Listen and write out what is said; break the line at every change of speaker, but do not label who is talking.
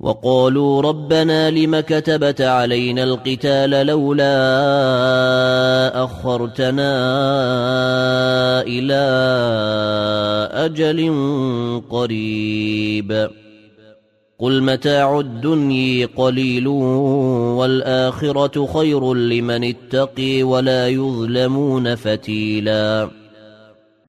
وقالوا ربنا لم كتبت علينا القتال لولا أخرتنا إلى أجل قريب. قل متاع الدنيا قليل والآخرة خير لمن اتقي ولا يظلمون فتيلاً.